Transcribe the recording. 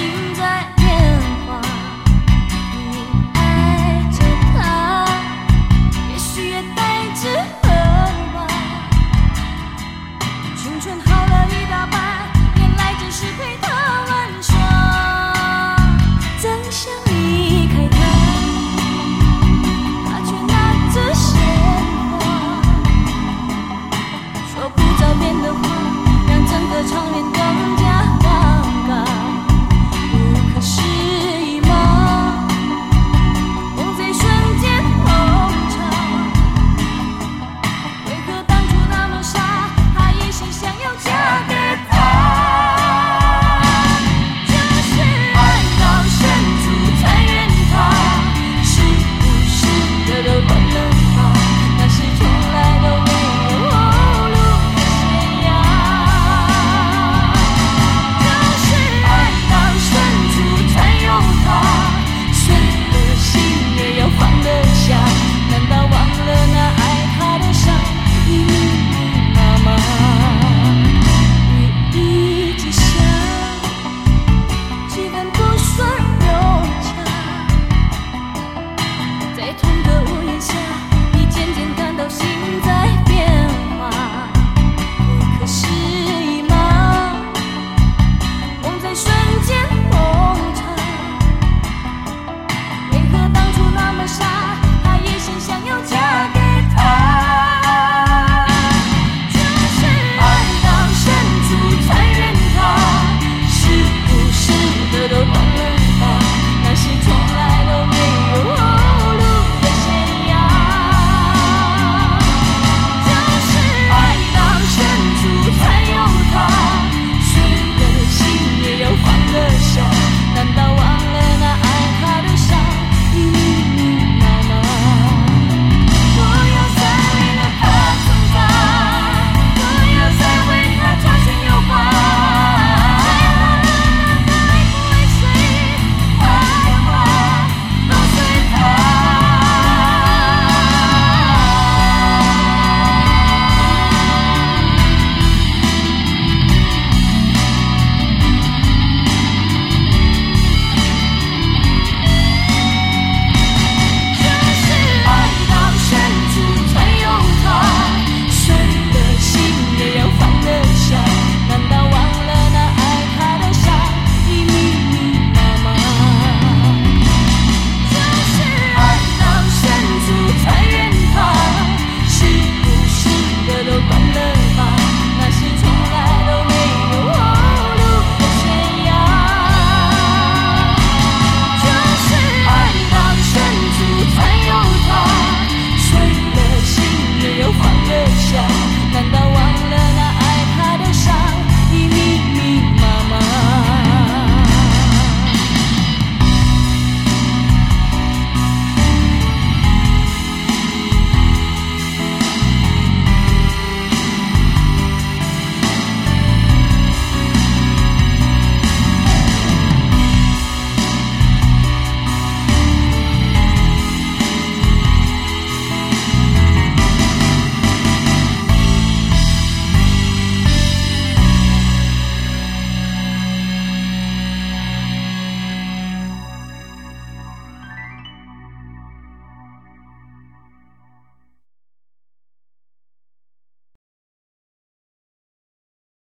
心在变。